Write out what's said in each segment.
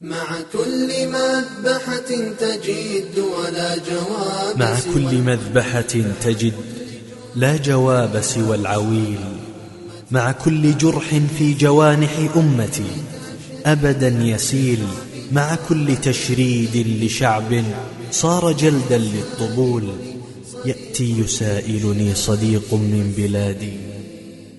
مع كل مذبحة تجد ولا جواب مع كل مذبحة تجد لا جواب سوى العويل. مع كل جرح في جوانح أمتي أبدا يسيل. مع كل تشريد لشعب صار جلدا للطبول. يأتي يسائلني صديق من بلادي.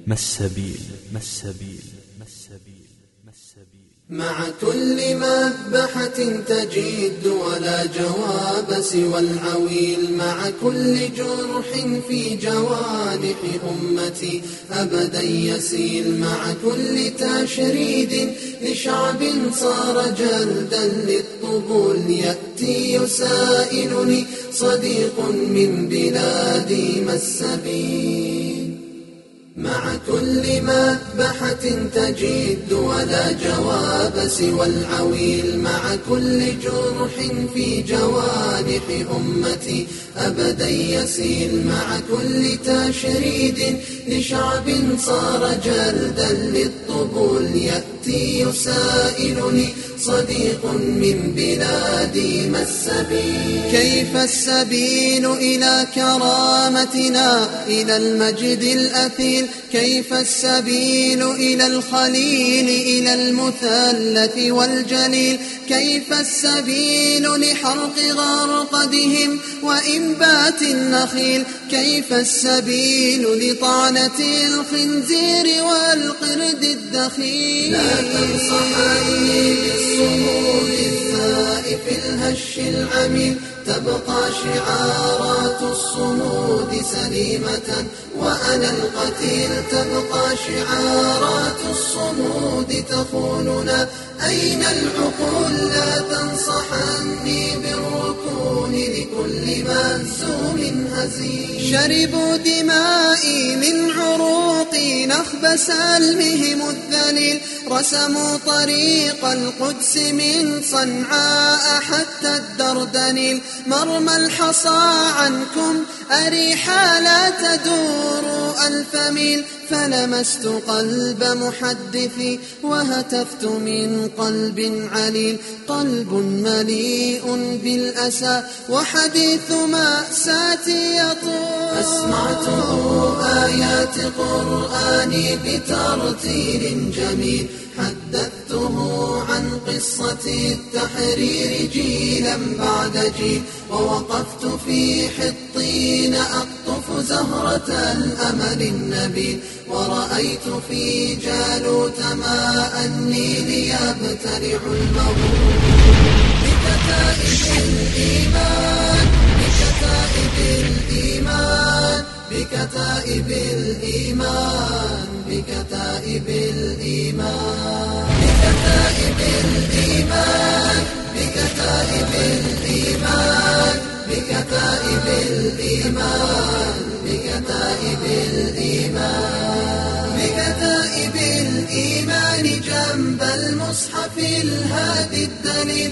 ما السبيل؟ ما السبيل ما السبيل ما السبيل مع كل مذبحة تجد ولا جواب سوى العويل مع كل جرح في جوانح أمتي أبدا يسيل مع كل تشريد لشعب صار جلدا للطبول يأتي يسائلني صديق من بلادي ما السبيل مع كل مذبحة تجد ولا جواب سوى العويل مع كل جرح في جوانح أمتي أبدا يسيل مع كل تشريد لشعب صار جلدا للطبول يأتي يسائلني صديق من بلادي ما السبيل كيف السبيل إلى كرامتنا؟ إلى المجد الأثيل. كيف السبيل إلى الخليل؟ إلى المثلث والجليل. كيف السبيل لحرق غرقدهم وإنبات النخيل؟ كيف السبيل لطعنة الخنزير والقرد الدخيل. لا تنصحني بالصمود الثائف الهش العميل. تبقى شعارات الصمود سليمة وأنا القتيل. تبقى شعارات الصمود تخوننا. أين العقول؟ لا تنصحني شربوا دمائي من عروقي نخب سلمهم الذليل رسموا طريق القدس من صنعاء حتى الدردنيل. مرمى الحصى عنكم أريحا لا تدور ألف ميل فلمست قلب محدثي وهتفت من قلب عليل. قلب مليء بالأسى وحديث مأساتي يطول. أسمعته آيات قرآني بترتيل جميل. حدثته عن قصة التحرير جيلا بعد جيل ووقفت في حطين أقطف زهرة الأمل النبيل ورأيت في جالوت ماء النيل يبتلع المغول بكتائب الإيمان بكتائب الإيمان. بكتائب الإيمان بكتائب الإيمان بكتائب الإيمان بكتائب الإيمان بكتائب الإيمان بكتائب الإيمان بكتائب الإيمان جنب المصحف الهادي الدليل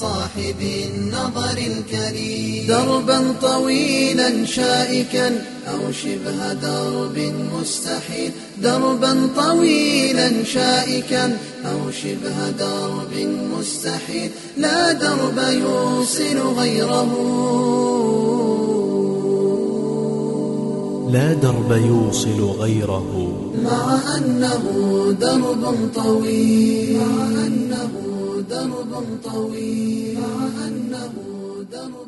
صاحب النظر الكريم. دربا طويلا شائكا أو شبه درب مستحيل. دربا طويلا شائكا أو شبه درب مستحيل. لا درب يوصل غيره. لا درب يوصل غيره. مع أنه درب طويل. مع أنه درب طويل مع أنه درب